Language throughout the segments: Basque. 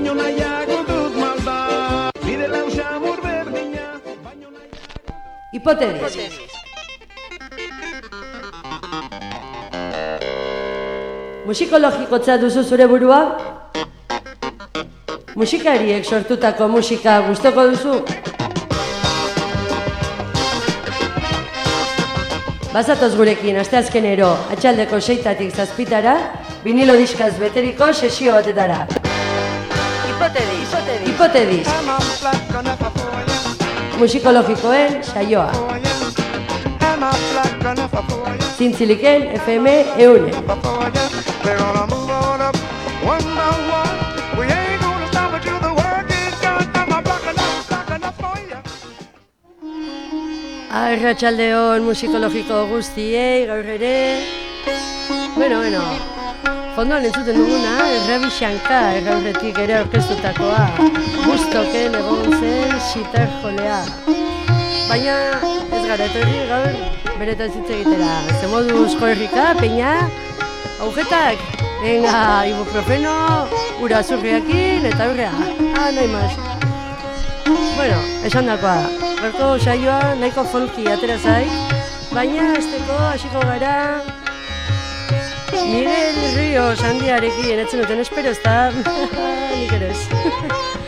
baino nahiago dut malda Bide lau xamur berdina, baino nahiago Hipotedis. Musikologikotza duzu zure burua? Musikariek sortutako musika gustoko duzu? Bazatoz gurekin, asteazkenero, atxaldeko seitatik zazpitara, vinilo diskaz beteriko sesio batetara. Bikote diz. Musikologikoen ¿eh? saioa. Zintziliken FM eune. Arratxaldeon musikologiko guztiei, eh, gaur ere... Bueno, bueno, fondoan entzuten duguna, errabi xanka, erraurretik ere orkestutakoa. Gustoken egon zen sitar jolea. Baina ez gara etorri gaur beretaz hitz egitera. Ze moduz joerrika, peina, agujetak, venga, ibuprofeno, ura zurriakin eta aurrea. Ah, nahi maz. Bueno, esan dakoa da. Gaurko saioa nahiko folki atera zait, baina azteko hasiko gara Miguel Ríos handiarekin etzen duten espero ez da, nik ere ez.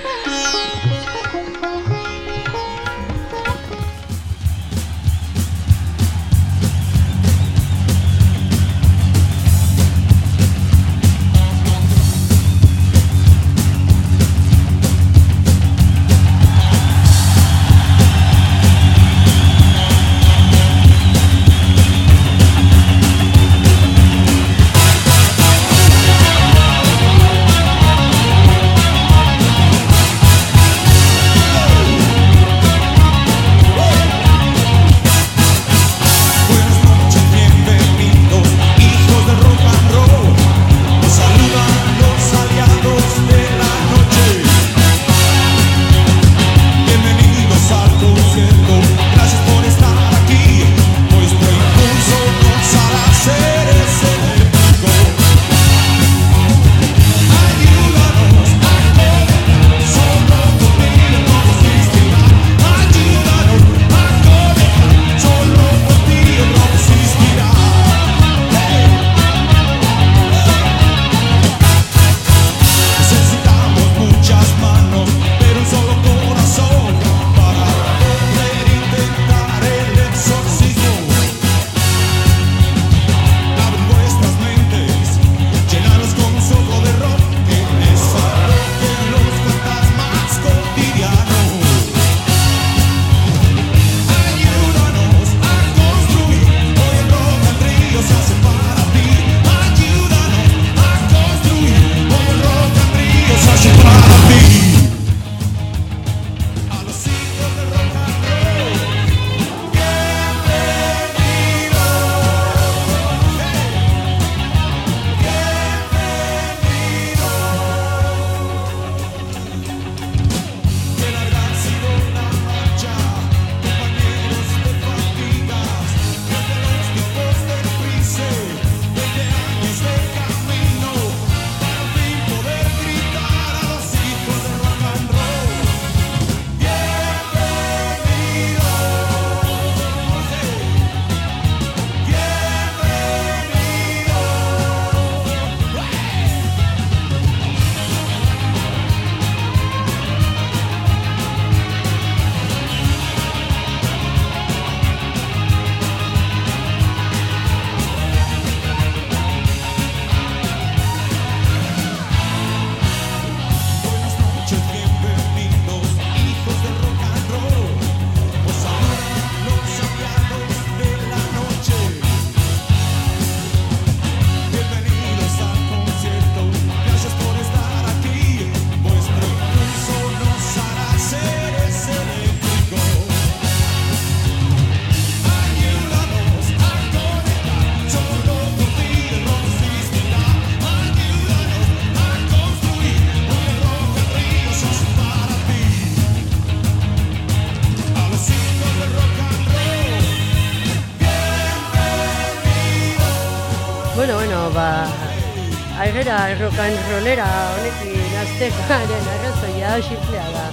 rokan rolera honekin aztekaren arrazoia xiflea da.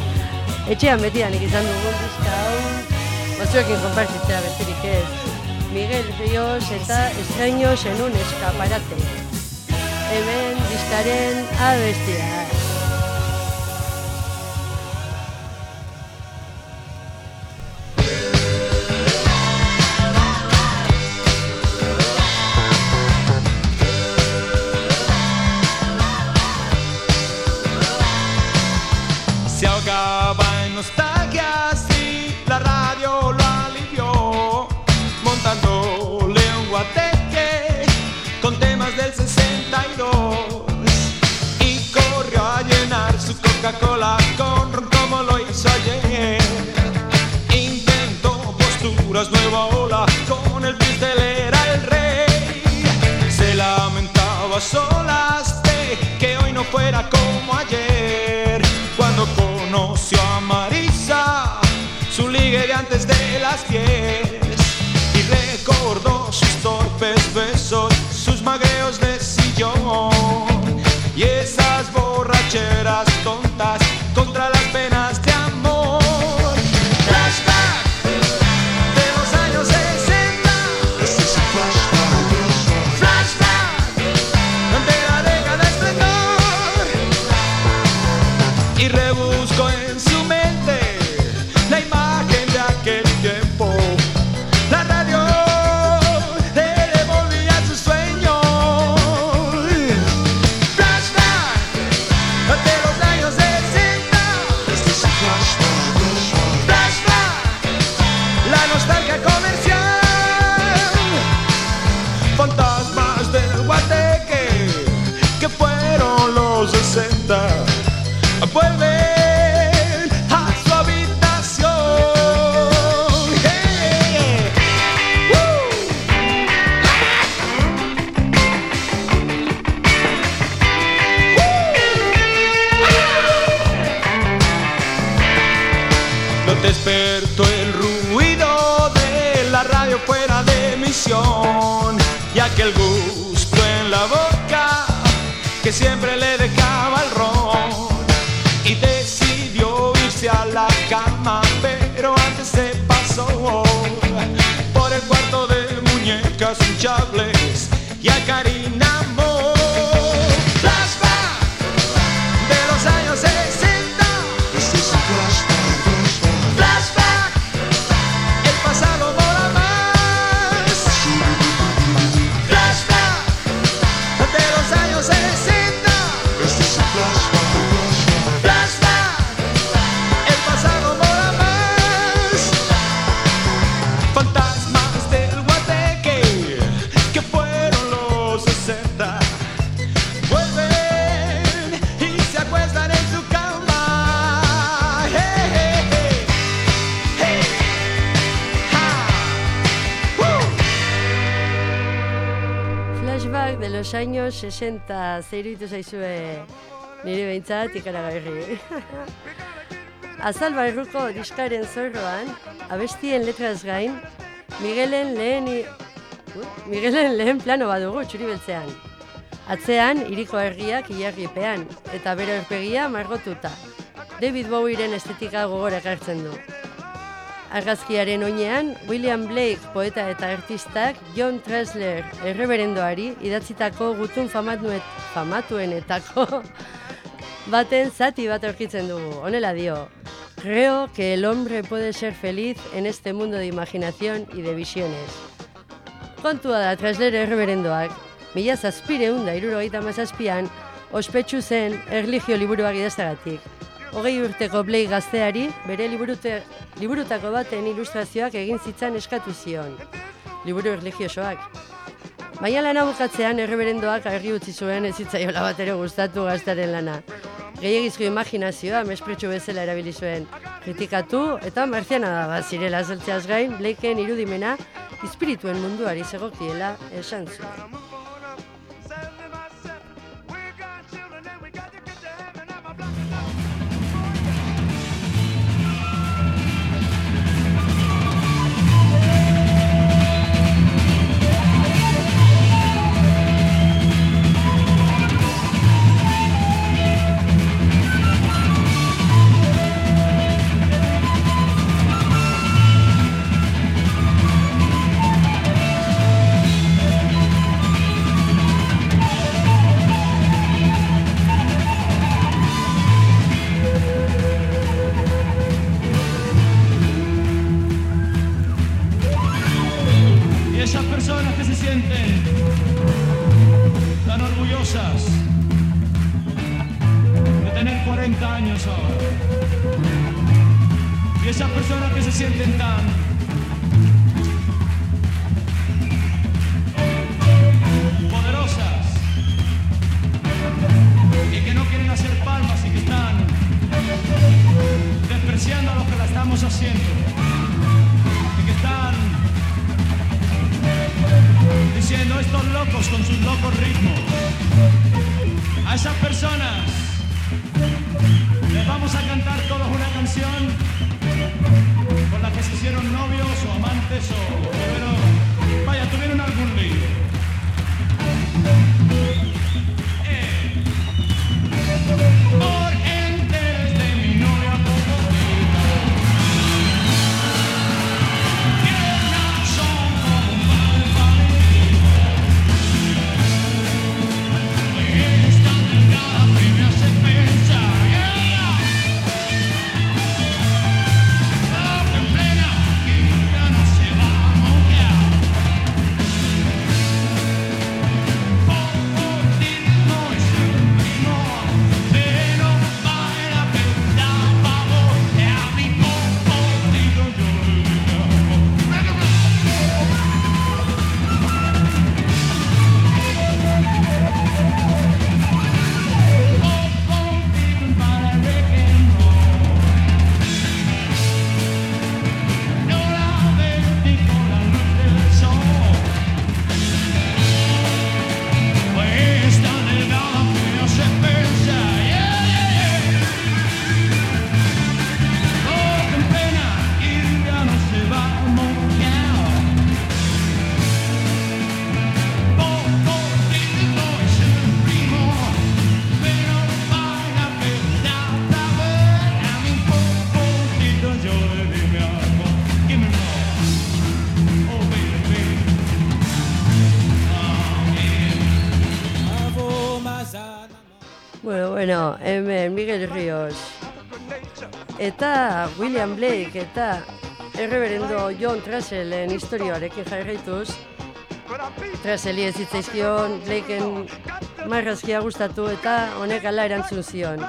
Etxean betidanik izan dugun diska hau, batzuekin konpartitzea besterik ez. Miguel Ríos eta Estreños en un escaparate. Hemen diskaren abestia. your soul. 60 zeiruditu zaizue nire behintzat ikaragarri. Azal barruko diskaren zorroan, abestien letraz gain, Miguelen lehen, Ui, Miguelen lehen plano badugu txuri beltzean. Atzean, iriko herriak ilargipean, eta bere erpegia margotuta. David Bowieren estetika gogora ekartzen du. Argazkiaren oinean, William Blake poeta eta artistak John Tressler erreberendoari idatzitako gutun famatuet, famatuenetako baten zati bat aurkitzen dugu. Honela dio, creo que el hombre puede ser feliz en este mundo de imaginación y de visiones. Kontua da Tressler erreberendoak, mila zazpireun da irurogeita mazazpian, ospetsu zen erligio liburuak idaztagatik. Hogei urteko Blake gazteari bere liburute, liburutako baten ilustrazioak egin zitzan eskatu zion. Liburu erligiosoak. Baina lana bukatzean erreberendoak argi utzi zuen ez zitzaiola bat ere gustatu gaztaren lana. Gehiagizko imaginazioa mespretxu bezala erabili zuen. Kritikatu eta marziana da bat zirela zeltzeaz gain, Blakeen irudimena espiritua munduari zegokiela esan zuen. William Blake eta erreberendo John Tresselen historioarekin jarraituz, Tresseli ez zitzaizkion Blakeen marrazkia gustatu eta honek ala erantzun zion.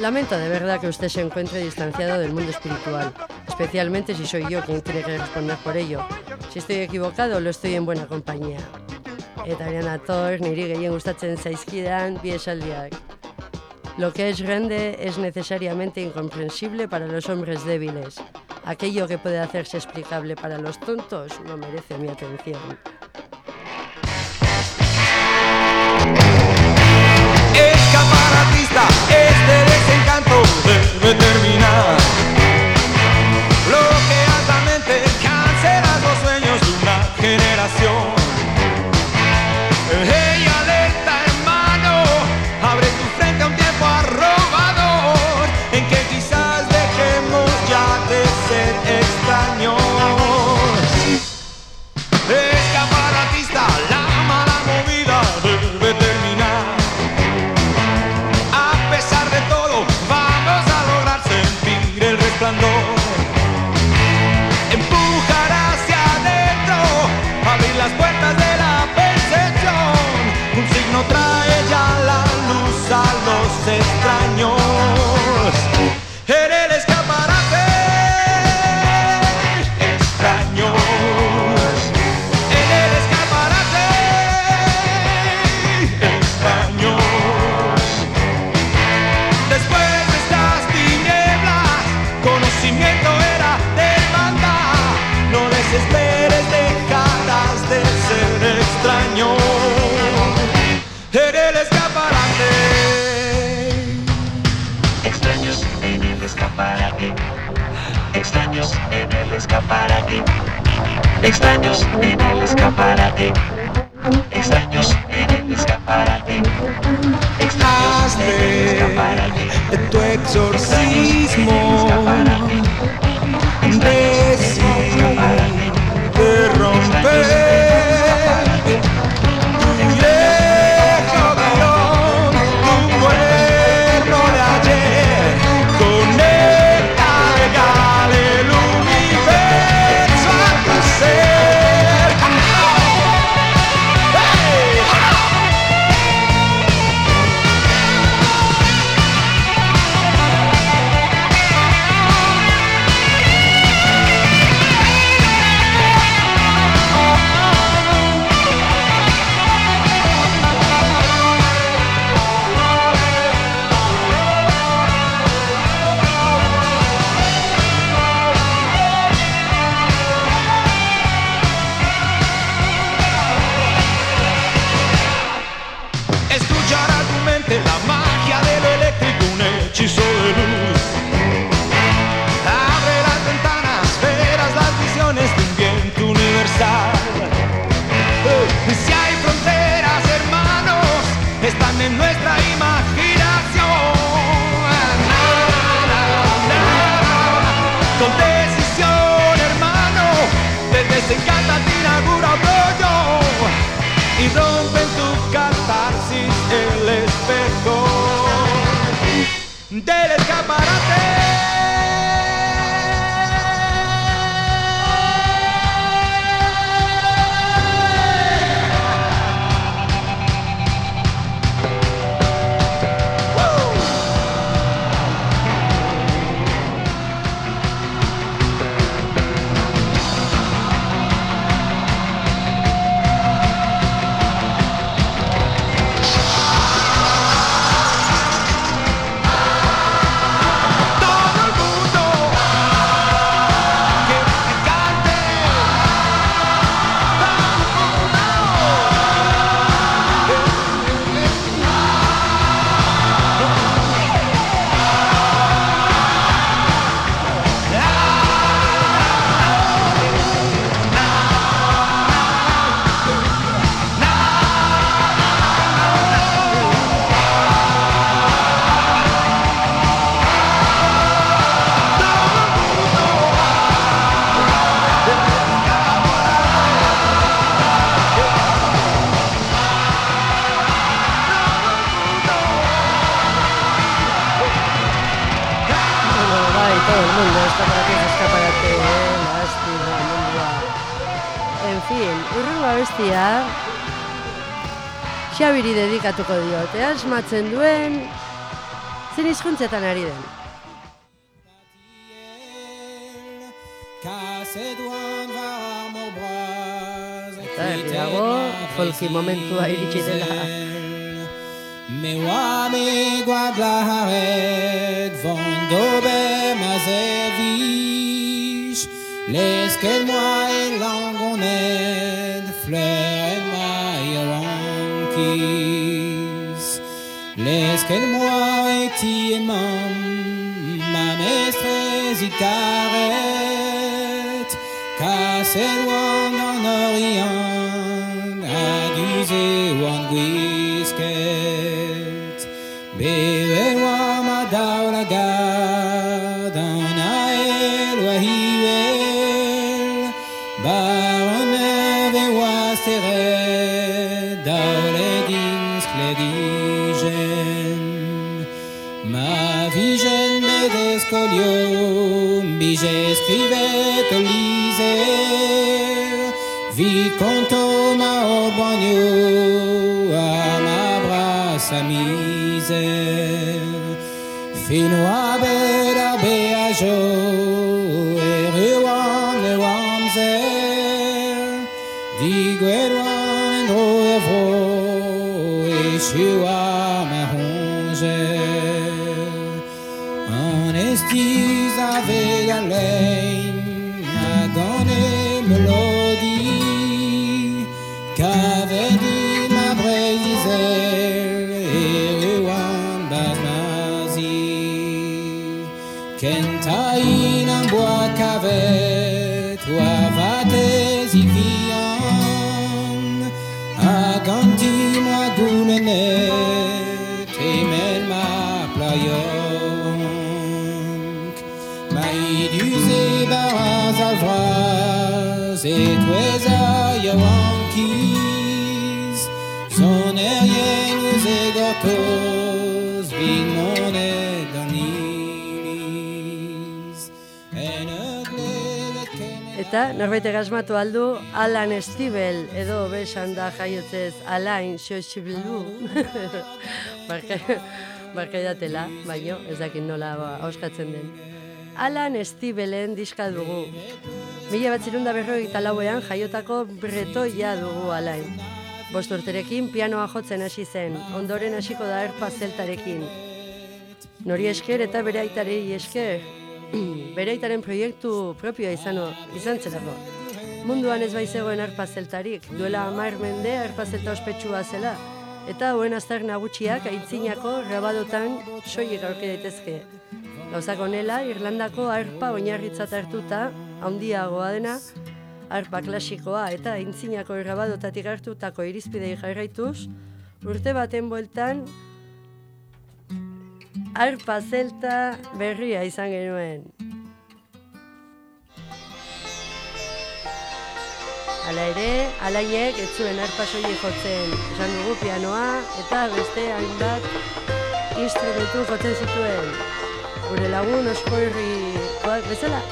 Lamento de verdad que usted se encuentre distanciado del mundo espiritual, especialmente si soy yo quien tiene que responder por ello. Si estoy equivocado, lo estoy en buena compañía. Eta horian ator, niri gehien gustatzen zaizkidan, bi esaldiak. Lo que es grande es necesariamente incomprensible para los hombres débiles. Aquello que puede hacerse explicable para los tontos no merece mi atención. Escaparatista, este desencanto. Extraños en el escaparate. Extraños en el escaparate. Extraños en el escaparate. De tu exorcismo. Todo el mundo, eskaparate, eskaparate, eh, lastima, mundua. En fin, urrengo abestia, Xabiri dedikatuko diot, eh, asmatzen duen, zen hizkuntzetan ari den. Eta erdiago, folki momentua iritsi dela. Mewa me guadlaharet von dobe serviche, l'esquel moi et langoned, fleur et mailleranquis. L'esquel moi et ti et mam, ma mestre zitaret, casse loin en orient, adusé j'écrivais, te lisais, Vicomte Maorbagno à la brasse à misère, Fino a bella beajo. Kentaina boakave tuavate zivian aganti magunene temen ma playonk maiduze barazavraz etweza yawankis son erien zegator Eta norbait egasmatu aldu Alan Estibel edo besan da jaiotzez Alain Xoxibilu. Barka, barka idatela, baino ez dakit nola ba, auskatzen den. Alan Estibelen diska dugu. Mila bat zirunda berrogeita lauean jaiotako bretoia dugu Alain. Bost urterekin pianoa jotzen hasi zen, ondoren hasiko da erpa zeltarekin. Nori esker eta bere aitarei esker, bere aitaren proiektu propioa izan, izan zelako. Munduan ez bai zegoen arpa zeltarik, duela hamar mende arpa zelta ospetsua zela, eta hauen aztar nagutsiak aitzinako rabadotan soilik aurki daitezke. Gauzak honela, Irlandako arpa oinarritzat hartuta, handiagoa dena, arpa klasikoa eta aintzinako rabadotatik hartutako irizpidei jarraituz, urte baten bueltan arpa zelta berria izan genuen. Hala ere, alaiek ez zuen arpa soilik jotzen, esan dugu pianoa eta beste hainbat instrumentu jotzen zituen. gure lagun oskoirrikoak bezala.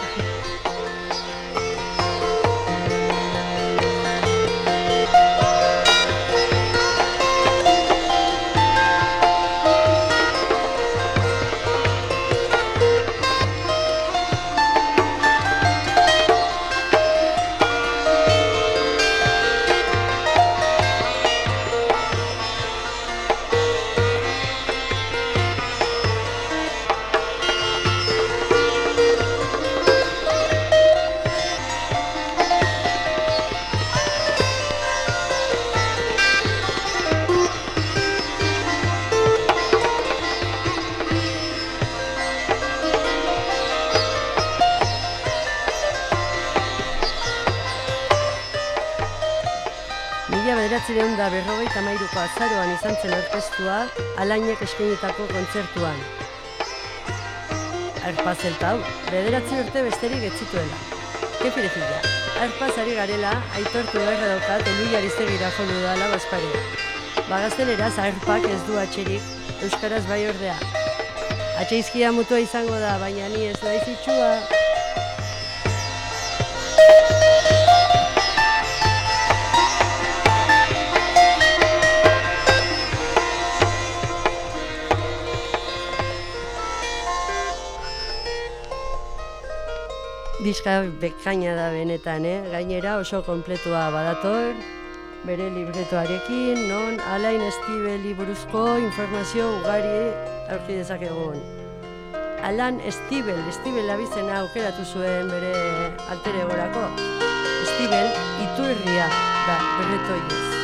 Orkestua alainek eskainitako kontzertuan. Arpa zelta hau, bederatzi urte besterik etzituela. Kefire fila, arpa zari garela, aitortu beharra daukat eluiar iztegira jolu dala bazpare. Bagazteleraz arpak ez du atxerik, euskaraz bai ordea. Atxeizkia mutua izango da, baina ni ez naiz itxua. Diska bekaina da benetan, eh? Gainera oso kompletua badator, bere libretoarekin, non Alain Estibeli buruzko informazio ugari aurki dezakegun. Alan Estibel, Estibel abizena aukeratu zuen bere altere egorako. Estibel iturria da berretoiez.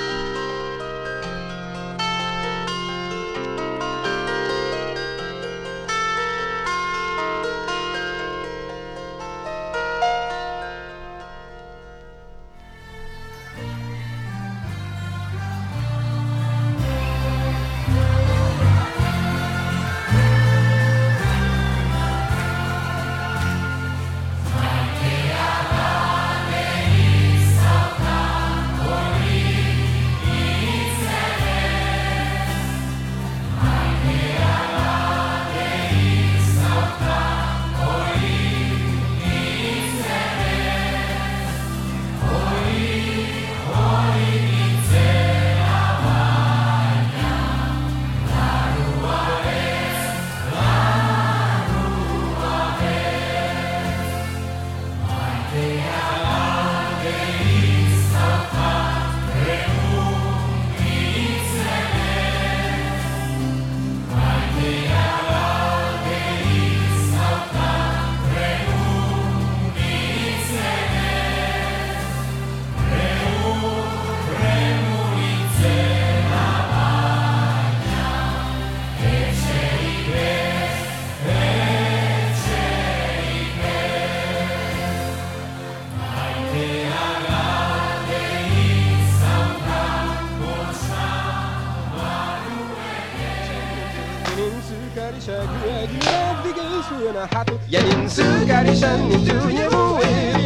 Yenin su gari shanin tu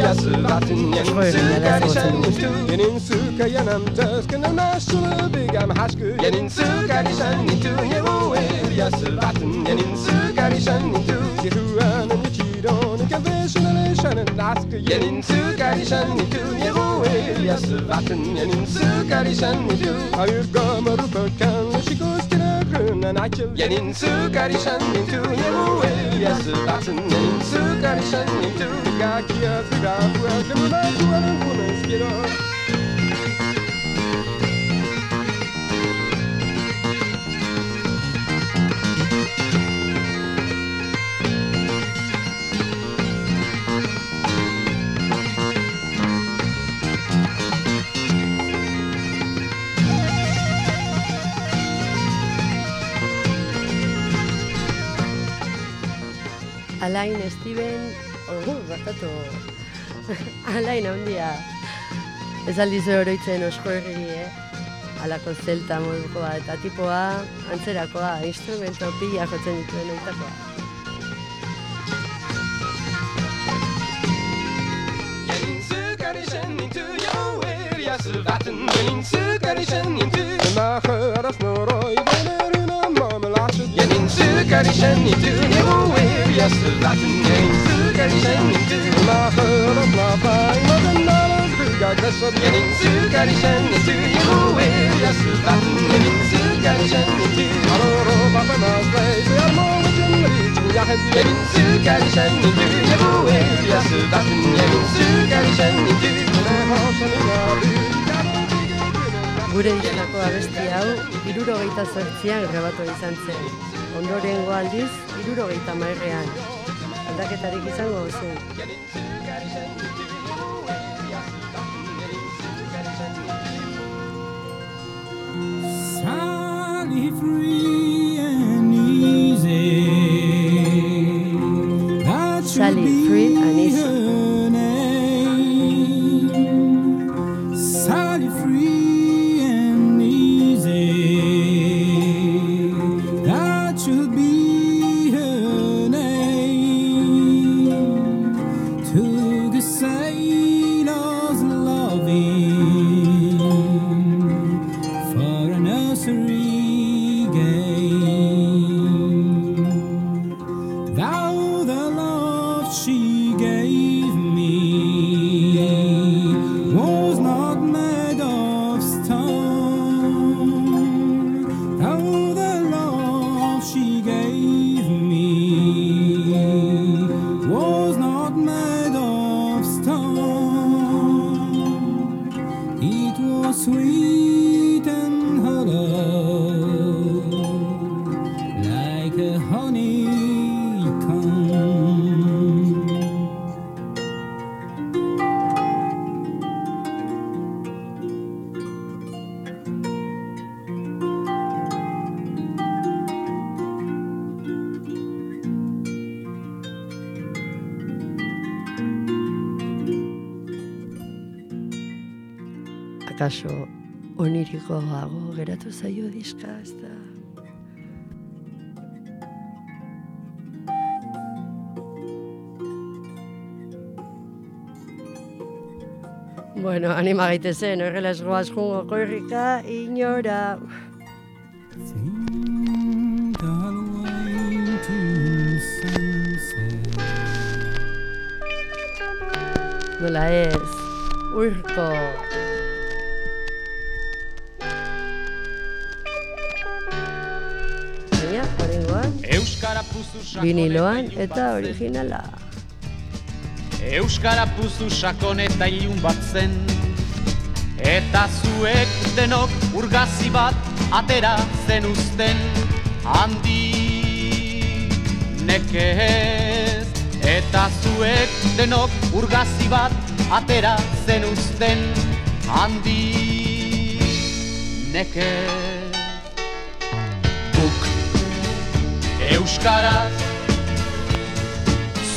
ya su batin su gari shanin tu su ka yanam tas kana bigam hashku yanin su gari shanin tu ya su batin su gari shanin tu yahuan and yichidon and conventional su gari shanin tu ya su batin su gari shanin tu ayur 연인 수가리산 인투의 우에 예수같은 연인 수가리산 인투가 기억을 하고 그만 구하는 꿈을 스피로 Alain Steven, oh, barkatu. Alain handia. Ez aldizu oroitzen osko herri, eh? Alako zelta modukoa eta tipoa, antzerakoa, instrumento pila jotzen dituen oitakoa. yenin sukari shanin tu yebu yas latin yenin sukari shanin tu Yenin sukari shanin tu yebu yes, that's in Sugar Shannon too. My heart of my bang, my dollars big, I guess I'm getting Sugar Shannon too. You will, yes, Shannon the region, jag är getting Sugar Shannon too. You will, yes, that's in Sugar Shannon too. Det har så mina bud, Gure islako abesti hau, irurogeita zortzian grabatu izan zen. Ondorengo aldiz, irurogeita mairrean. Aldaketarik izango zen. Sally free to read. Akaso onirikoago geratu zaio diska, ez da... Bueno, anima gaitezen, horrela ez goaz jungo korrika, inora. Nola ez, urko. Viniloan eta originala. Euskara puzu sakon eta ilun bat zen. Eta zuek denok urgazi bat atera zen uzten. Handi nekez. Eta zuek denok urgazi bat atera zen uzten. Handi nekez Euskaraz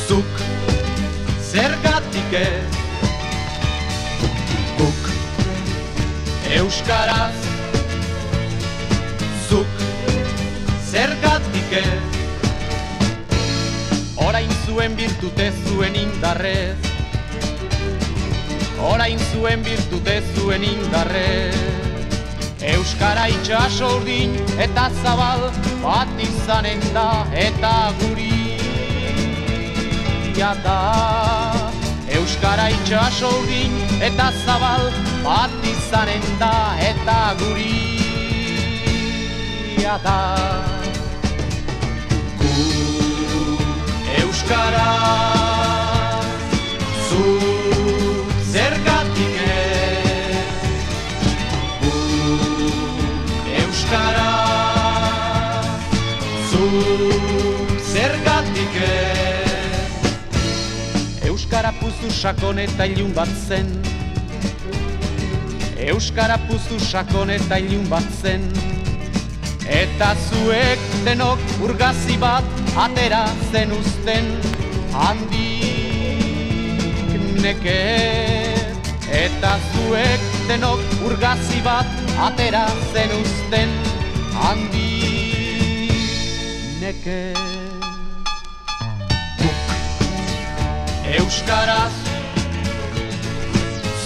Zuk Zergatik ez. Guk Euskaraz. Zuk Zergatik ez. Orain zuen birtute zuen indarrez. Orain zuen birtute zuen indarrez. Euskara itxaso urdin eta zabal bat izanen da eta guria da Euskara itxaso urdin eta zabal bat izanen da eta guria da. Gu Euskara zu zergatik ez. Euskara zergatik ez? Euskara puzu sakon eta ilun bat zen. Euskara puzu sakon eta ilun bat zen. Eta zuek denok urgazi bat atera zen uzten. Handik nekez Eta zuek denok urgazi bat atera zen uzten. Handik zineke Euskaraz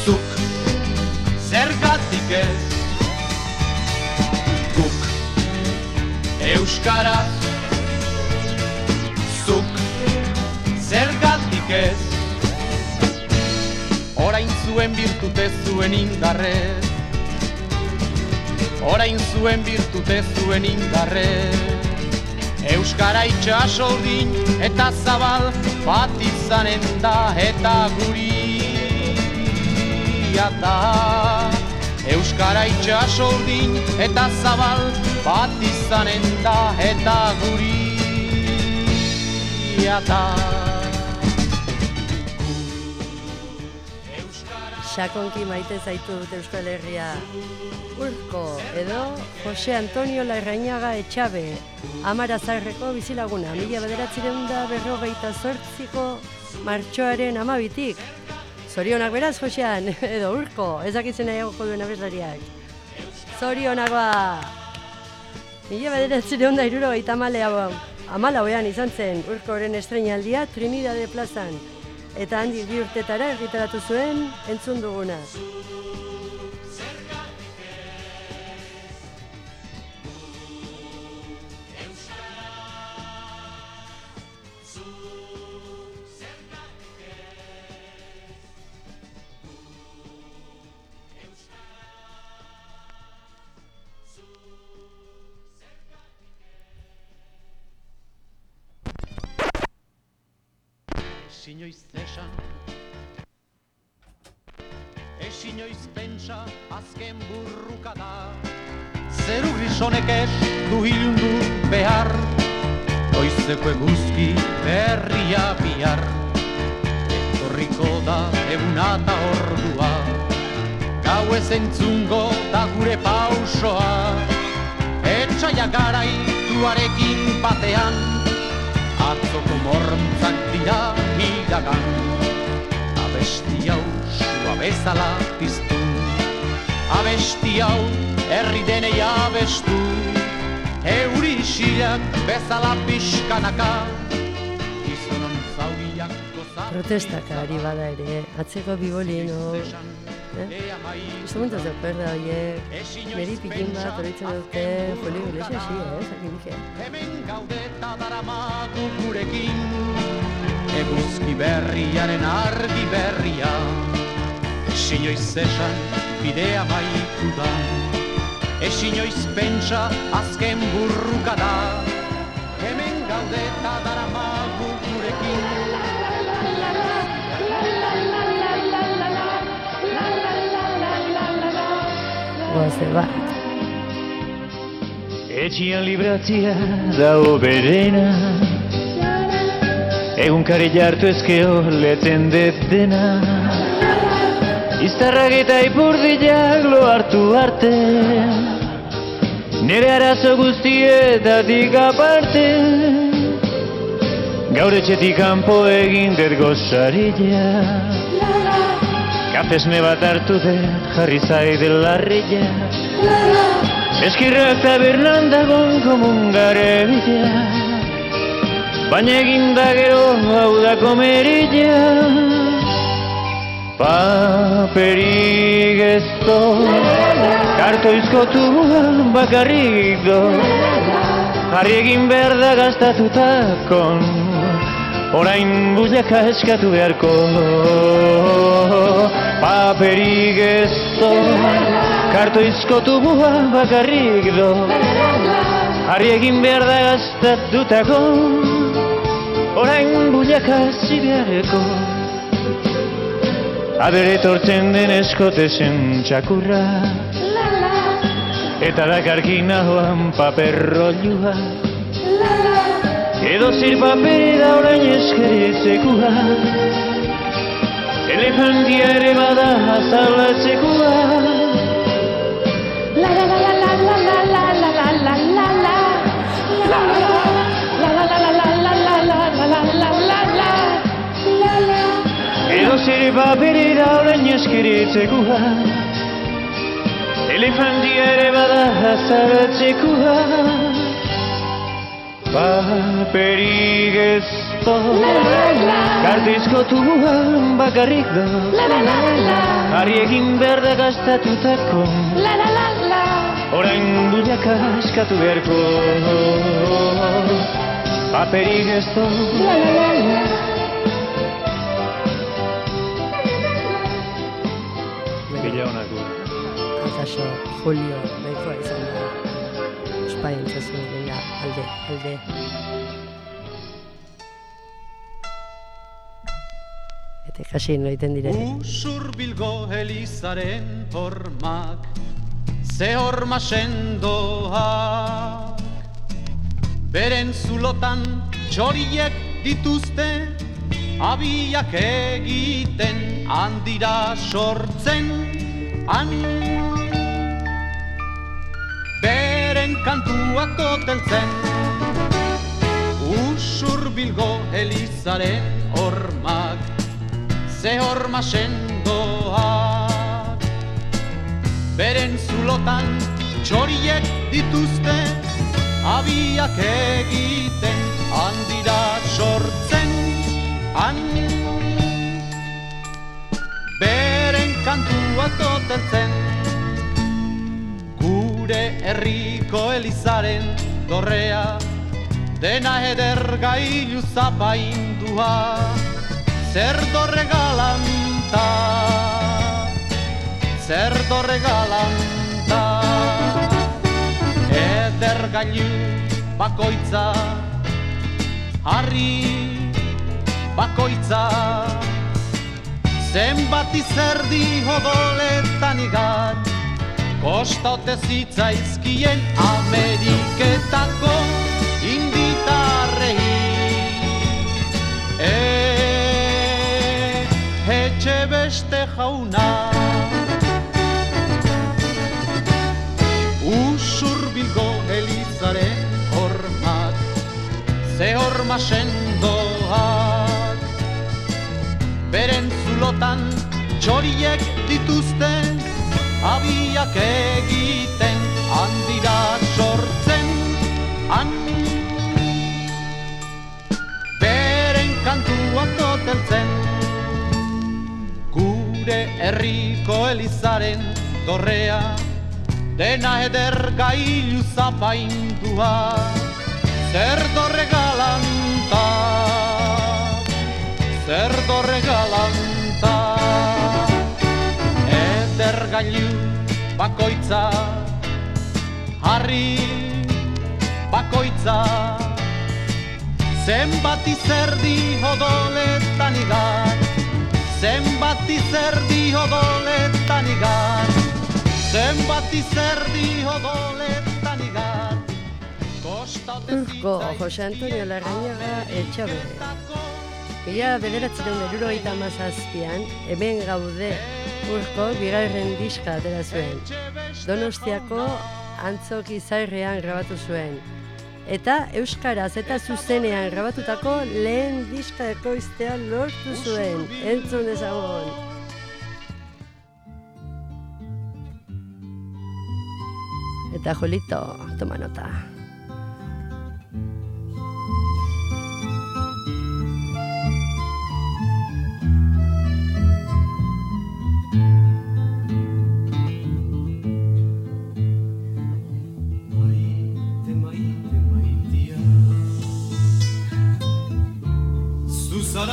Zuk Zergatik ez. Guk Euskaraz Zuk Zergatik ez. Orain zuen birtute zuen indarrez Orain zuen birtute zuen indarrez Euskara itxaso din eta zabal bat izanen da eta guria da Euskara itxaso din eta zabal bat izanen da eta guria da Sakonki maite zaitu dut Euskal Herria. Urko edo Jose Antonio Larrañaga Etxabe, Amara Zarreko bizilaguna, mila bederatzireun da berrogeita zortziko martxoaren amabitik. Zorionak beraz, Josean, edo Urko, ezakitzen nahiago duen abeslariak. Zorionak ba! Mila bederatzireun da irurogeita amalea amalauean izan zen Urkoren estrenaldia Trinidade plazan eta handik bi urtetara ergitaratu zuen entzun duguna. Ezin esan Ezin oiz pentsa azken burruka da. Zeru grisonek ez du hildu behar. Goizeko eguzki berria bihar. Etorriko da eguna eta ordua. Gau ez entzungo da gure pausoa. Etxaia garaituarekin batean. Atzoko morrontzak dira iragan Abesti hau sua bezala piztu. Abesti hau herri denei abestu. Euri isilak bezala pixkanaka. Gizonon zauriak gozatu Protestak ari bada ere, atzeko bibolino, eh? Instrumentos de cuerda horiek, niri pikin bat horitzen dute Julio Iglesias, sí, eh, zakin dike. Hemen gaude eta daramagu gurekin Eguzki berriaren argi berria. Esinoiz esan bidea maitu da Esinoiz pentsa azken burruka da. Hemen gaude eta daramagu gurekin. Goze bat. Etxian libratzia da oberena Egunkari jartu ezkeo letzen dut dena. Iztarrak eta ipurdiak lo hartu arte. Nere arazo guztietatik aparte. Gaur etxetik kanpo egin dut gozarilla. Kafesne bat hartu dut jarri zaide larrilla. Eskirrak tabernan dagon komun garebila Baina egin gero hau da komerilla Paperik ez do Kartoizko tubuan bakarrik do. Jarri egin behar da gaztatutakon Orain bullaka eskatu beharko. Paperik ez do Kartoizko tubua bakarrik do. Harri egin behar da gaztatutako Orain bullaka hasi beharko Aber etortzen den eskotesen txakurra. Eta dakarkin ahoan paperrollua Edo zir da orain eskeritzekua Elefantia ere bada azalatzekua Edo zire paperi da orain eskeritzekua Elefantia ere bada azaratzekua Paperik ez do Kartizko tubuan bakarrik do Harri egin behar da gaztatutako Orain bullaka eskatu beharko. Paperik ez do akaso Julio nahikoa izan da. Espain zazu, venga, alde, alde. Eta kasi noiten dire. Usurbilgo elizaren hormak Ze horma sendoak Beren zulotan txoriek dituzte Abiak egiten handira sortzen Han. Beren kantuak toteltzen Usurbilgo elizaren hormak ze horma sendoak Beren zulotan txoriek dituzte Abiak egiten handira sortzen Han kantua toteltzen Gure herriko elizaren dorrea Dena eder gailu zapaindua. Zerdo regalanta Zerdo regalanta Eder gailu bakoitza Harri bakoitza Zenbat izerdi hodoletan igat Kostaute zitzaizkien Ameriketako inditarrei. E, etxe beste jauna. Usurbilgo elizaren hormak Ze horma sendoak. Beren zulotan txoriek dituzte Abiak egiten handira sortzen. Han Beren kantuak toteltzen Gure herriko elizaren dorrea Dena eder gailu zapaindua Zerdo regalanta Zerdo regalanta Eder gailu bakoitza Harri bakoitza. Zenbat izerdi odoletan igar Zenbat izerdi odoletan igar Zenbat izerdi odoletan igar Urko Jose Antonio Larrañaga etxabe. Mila bederatzen erurogeita mazazpian, hemen gaude urko bigarren diska atera zuen. Donostiako antzoki zairrean grabatu zuen. Eta Euskaraz eta zuzenean grabatutako lehen diska ekoiztea lortu zuen. Entzun ezagun. Eta Jolito, toma nota.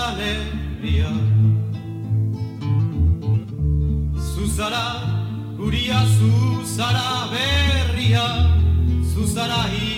Zuzara nerria Zuzara guria Zuzara berria Zuzara irria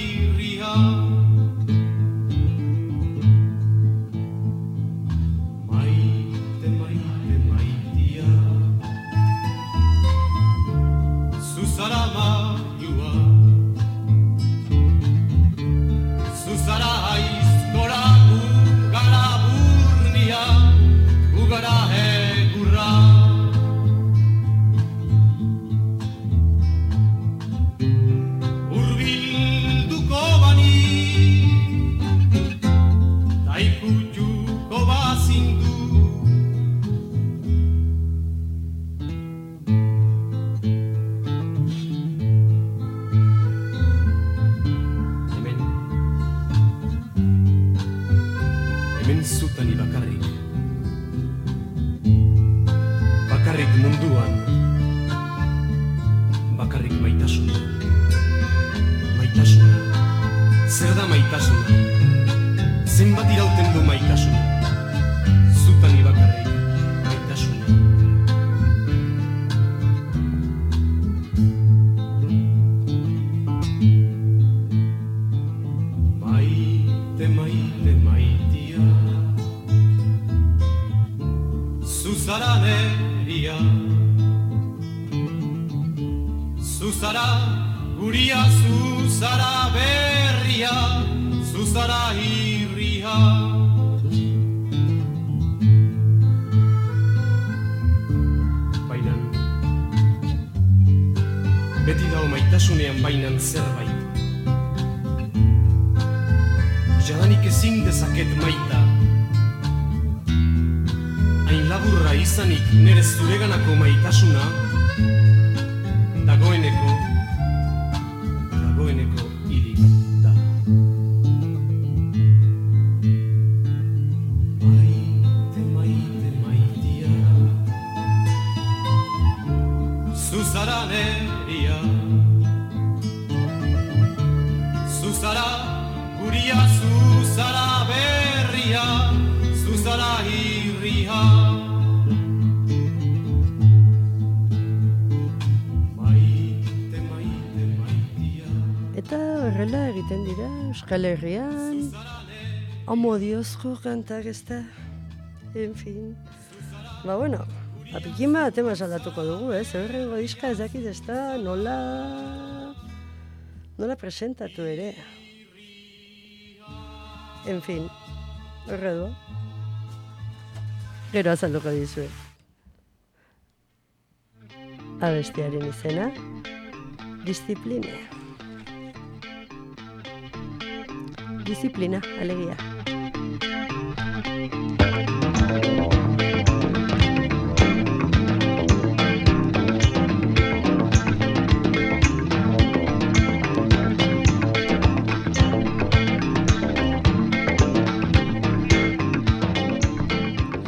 Zenbat irauten du maitasuna Zutani bakarrik Maitasuna Euskal Herrian Amodiozko kantak ez da En fin Ba bueno Apikin bat tema saldatuko dugu, ez? Horrengo diska ez dakit ez da nola... Nola presentatu ere. En fin, horre du. Gero azalduko dizuet. Abestiaren izena, Disciplina. Disciplina, alegia.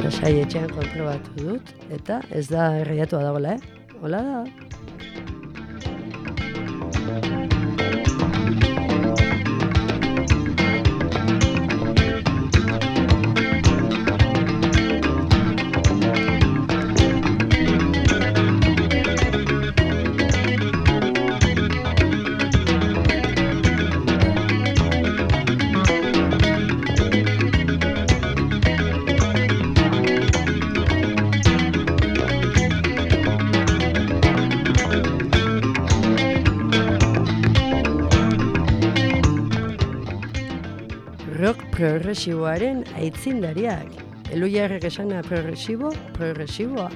Lasai etxean kontrobatu dut, eta ez da erreiatua dagoela, eh? Hola da. Progresiboaren aitzindariak. Eluiarrek esana progresibo, progresiboa.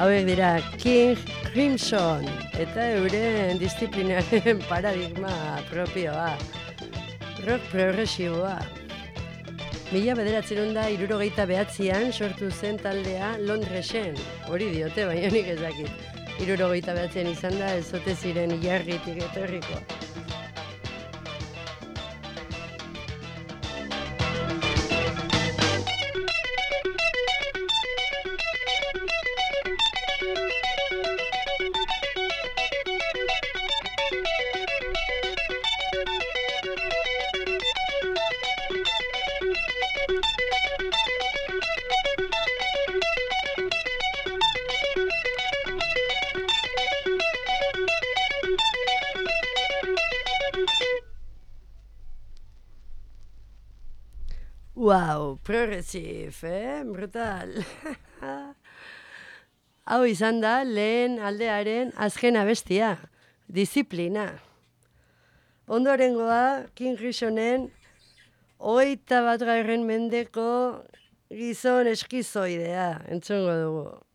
Hauek dira King Crimson eta euren disiplinaren paradigma propioa. Rock progresiboa. Mila bederatzen da irurogeita behatzean sortu zen taldea Londresen. Hori diote, baina nik ez dakit. Irurogeita behatzean izan da ez ziren ilargitik etorriko. Wow, progressive, eh? Brutal. Hau izan da lehen aldearen azken abestia, disiplina. Ondorengoa, King Crimsonen hogeita bat mendeko gizon eskizoidea, entzungo dugu.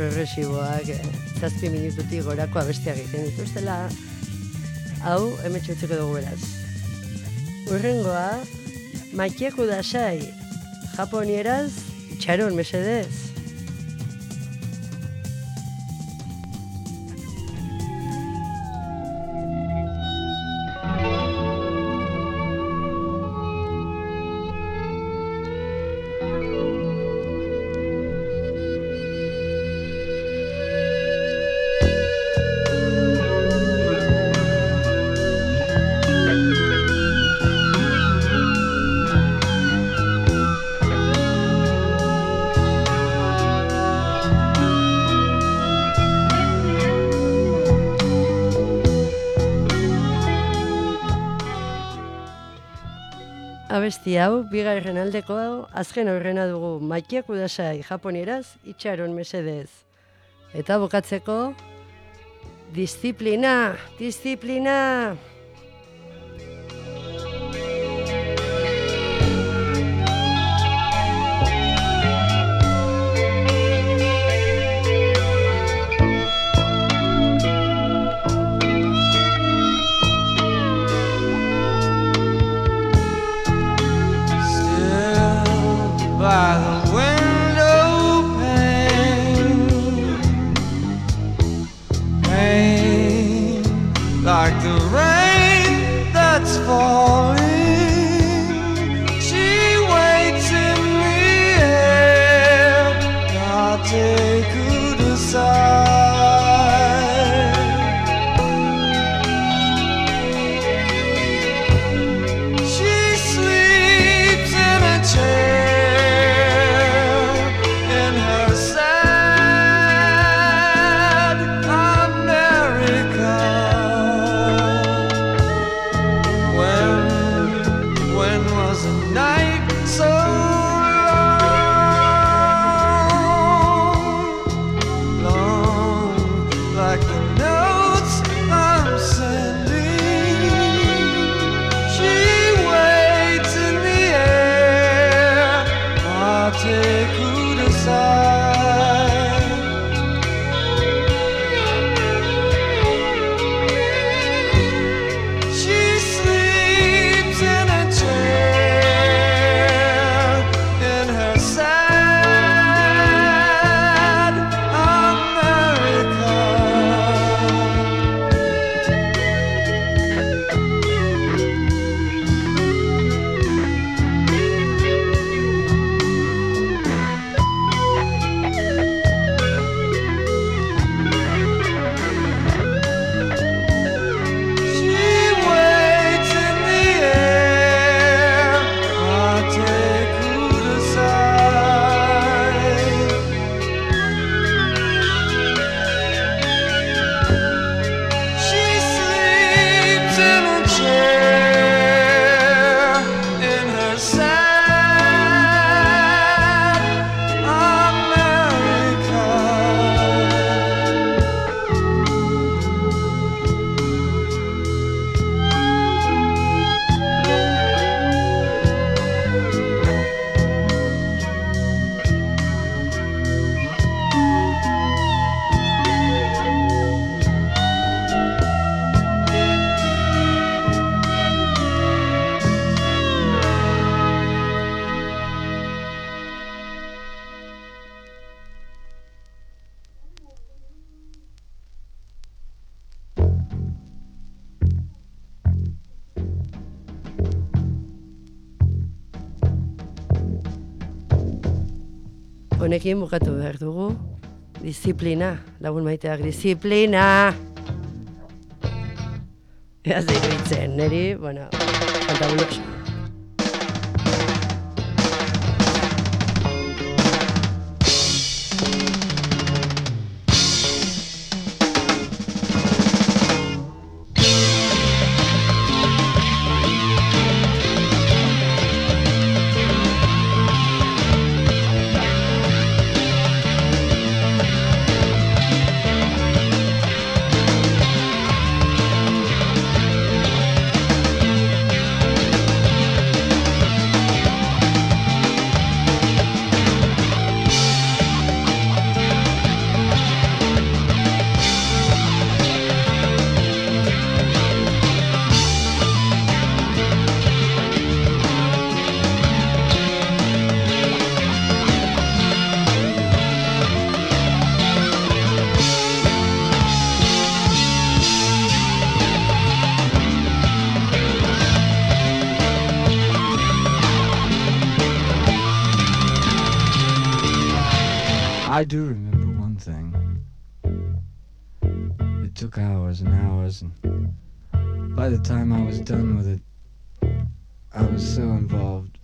Progresiboak eh, zazpi minututik gorako abestiak egiten dituztela. Hau, hemen txutziko dugu beraz. Urrengoa, Makiaku dasai, japonieraz, itxaron mesedez. Abesti hau, bigarren aldeko hau, azken aurrena dugu Makiak udasai japonieraz, itxaron mesedez. Eta bukatzeko, disiplina, disiplina! Honekin bukatu behar dugu. Disiplina, lagun maiteak, disiplina! Ea zeitzen, neri, bueno, fantabuloso. Hours and hours, and by the time I was done with it, I was so involved,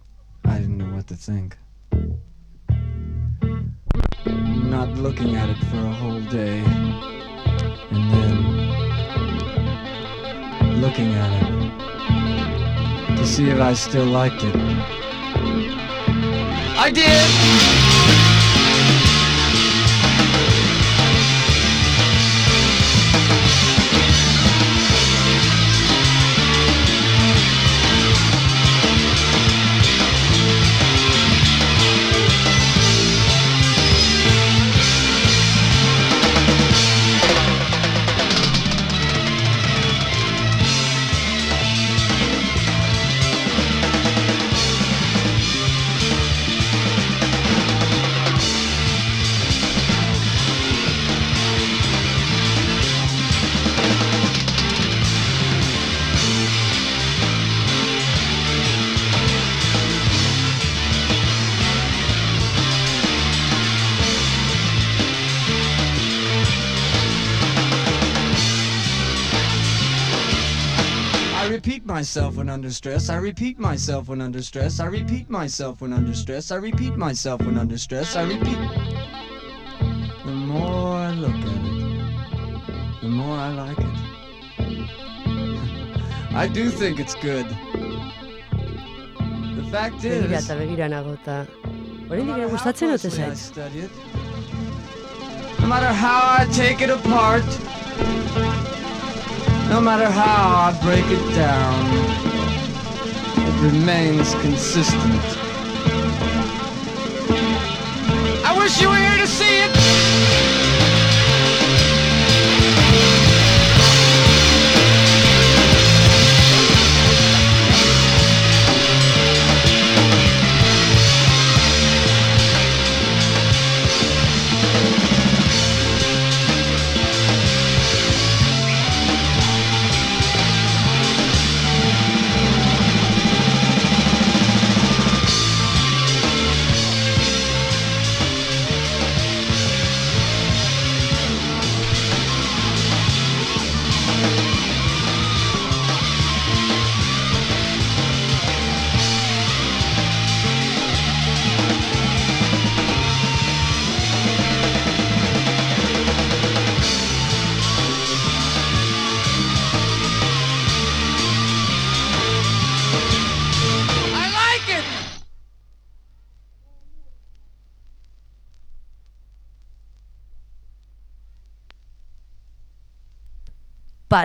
I didn't know what to think. Not looking at it for a whole day, and then looking at it to see if I still liked it. I did! Myself when under stress. I repeat myself when under stress. I repeat myself when under stress. I repeat myself when under stress. I repeat. The more I look at it, the more I like it. I do think it's good. The fact Begira is, eta begira nagota. Oraindik ere gustatzen ote I zait? study it, no matter how I take it apart, no matter how I break it down, it remains consistent. I wish you were here to see it.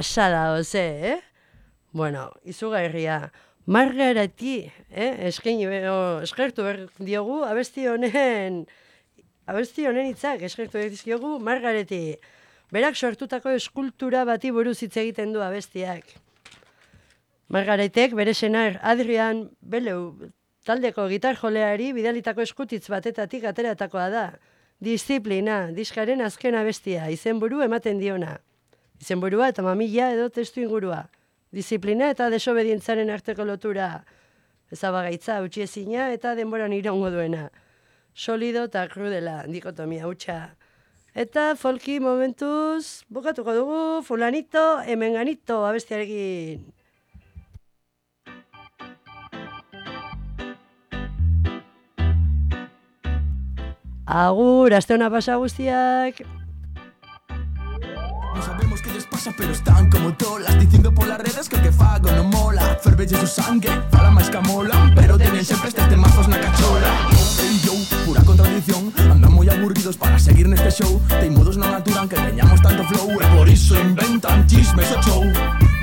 Pasada, oze, eh? Bueno, izugarria. Margareti, eh? O, eskertu behar diogu, abesti honen, abesti honen hitzak eskertu behar dizkiogu, Margareti. Berak sortutako eskultura bati buruz hitz egiten du abestiak. Margaretek bere senar Adrian Beleu taldeko gitarjoleari bidalitako eskutitz batetatik ateratakoa da. Disiplina, diskaren azken abestia, izenburu ematen diona. Izenburua eta mamila edo testu ingurua. Disiplina eta desobedientzaren arteko lotura. Ezabagaitza, utxiezina eta denboran iraungo duena. solido eta krudela, dikotomia hutsa. Eta folki momentuz, bukatuko dugu, fulanito, hemenganito, abestiarekin. Agur, aste hona pasa guztiak. casa pero están como tolas Dicindo polas redes que o que fago non mola. Fervelle su sangue, fala máis que amolan Pero teñen sempre estes temazos na cachola. Eu e eu, pura contradicción Andan moi aburridos para seguir neste show. Teimudos modos non aturan que teñamos tanto flow E por iso inventan chismes o show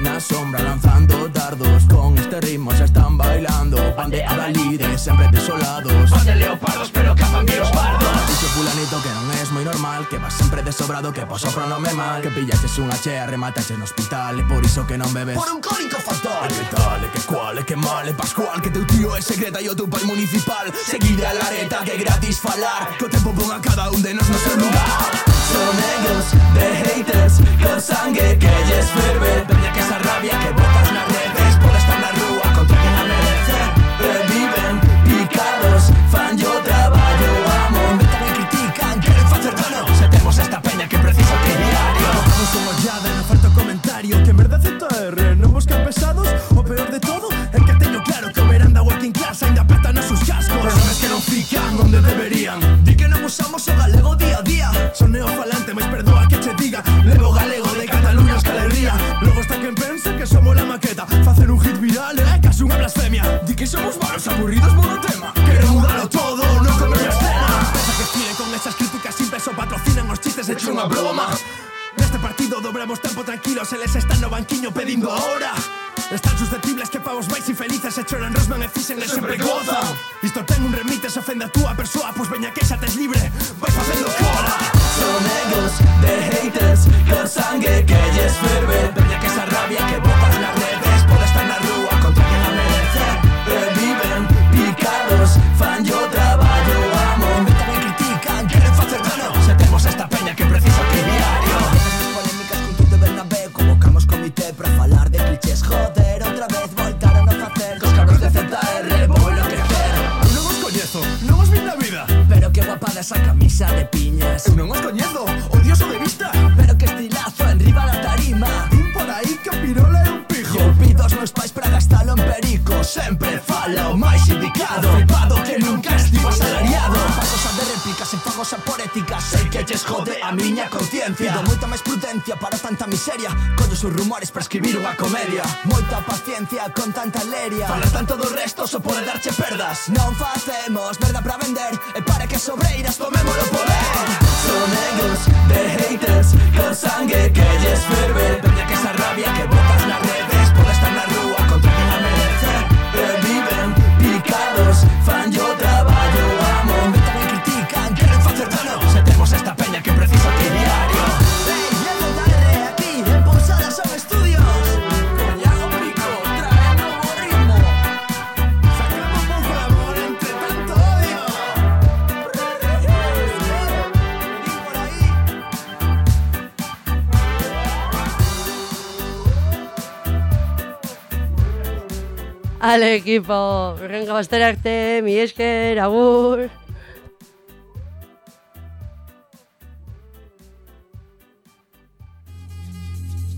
na sombra lanzando dardos. Con este ritmo se están bailando. Pan de adalides, sempre desolados. Van de leopardos, pero cazambiros pardos Dice fulanito que non es moi normal Que vas sempre desobrado, que vos me mal. Que pillaches unha chea, remataches no hospital. E por iso que non bebes Por un cólico fatal E que tal, e que cual, e que mal, e pascual Que teu tío é secreta e o teu pai municipal. Seguide a lareta que gratis falar. Que o tempo pon a cada un de nos no seu lugar. Son negros de haters Con sangue que lles ferve Peña que esa rabia que botas nas redes Por estar na rúa contra que non merece Reviven picados, fan yo traballo Amo, me e critican, queren facer dano Se temos esta peña que precisa que diario. Vamos unha ollada, non falta comentario Que en verdade ZR, TR, non buscan pesados O peor de todo é que teño claro que o veranda working class Ainda peta os sus cascos. Pero sabes que non fican onde deberían. Di que non usamos o galego día a día. Son neofalante, mais perdoa que che diga Levo galego pensa que somos la maqueta. Facer un hit viral é casi unha blasfemia. Di que somos malos aburridos por un tema Quero mudarlo todo, non comer a escena. Pensa que file con esas críticas sin peso Patrocinan os chistes hecho unha broma. Neste partido dobramos tempo tranquilos Eles están no banquiño pedindo hora Están susceptibles que pavos máis infelices E choran Rosman e fixen e sempre gozan Isto ten un remite se ofende a túa persoa Pois veña que xa tes libre, vai facendo cola. Son negros de haters Con sangue que lles ferve Veña que esa rabia que botas nas redes Pode estar na rúa Eu non os coñezo, odioso de vista Pero que estilazo en riba da tarima. Din por aí que a pirola é un pijo. Eu pido aos meus pais para gastalo en perico. Sempre fala o máis indicado. Flipado que nunca estivo asalariado. Pasos a de réplicas en fagos a por ética. Sei que lles jode a miña conciencia. Pido moita máis prudencia para tanta miseria. Collo os rumores para escribir unha comedia. Moita paciencia con tanta leria. Falar tanto do resto só pode darche perdas. Non facemos merda para vender. E para que as obreiras tomemos o poder. Negros de haters Con sangue que lles ferve Ale, ekipo, urrengo bastera arte, mi esker, agur.